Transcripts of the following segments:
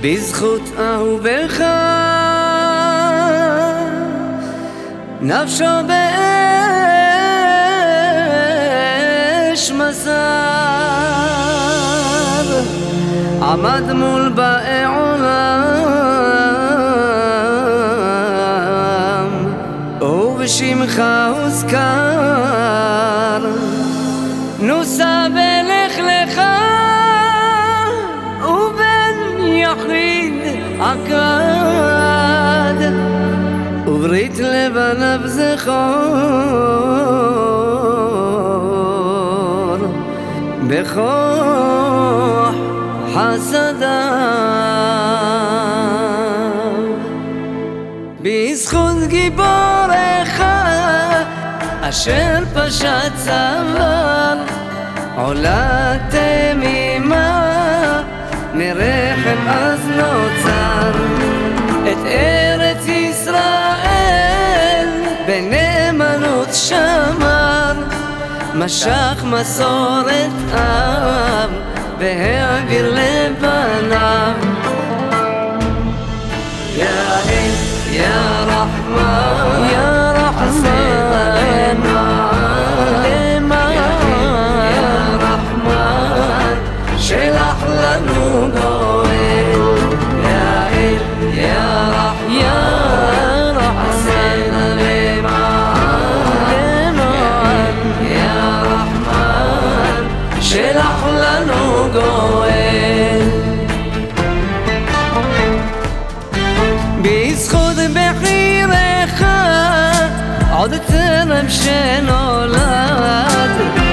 בזכות אהובך נפשו באש מסר עמד מול באי עולם ובשמך הוזכר. נוסה עקד וברית לבניו זכור. בכוח חסדיו בזכות גיבור אחד אשר פשט צוואר עולה תמימה מרחם אז נוצר בנאמנות שמר. משך מסורת עם והעביר לבניו עוד טרם שנולד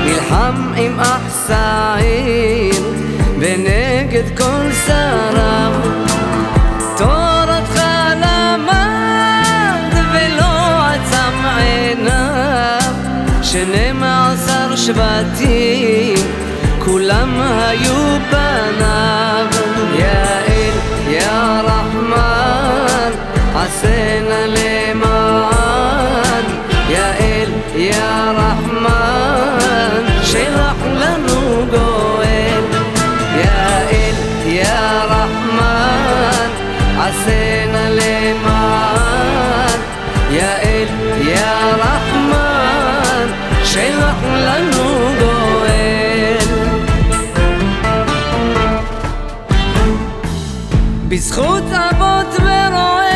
נלחם עם אח ונגד כל שריו. תורתך למד ולא עצם עיניו. שנים עשר שבטים כולם היו בניו. יא יא רחמן, שלח לנו גואל. בזכות אבות ורועי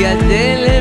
גדלת.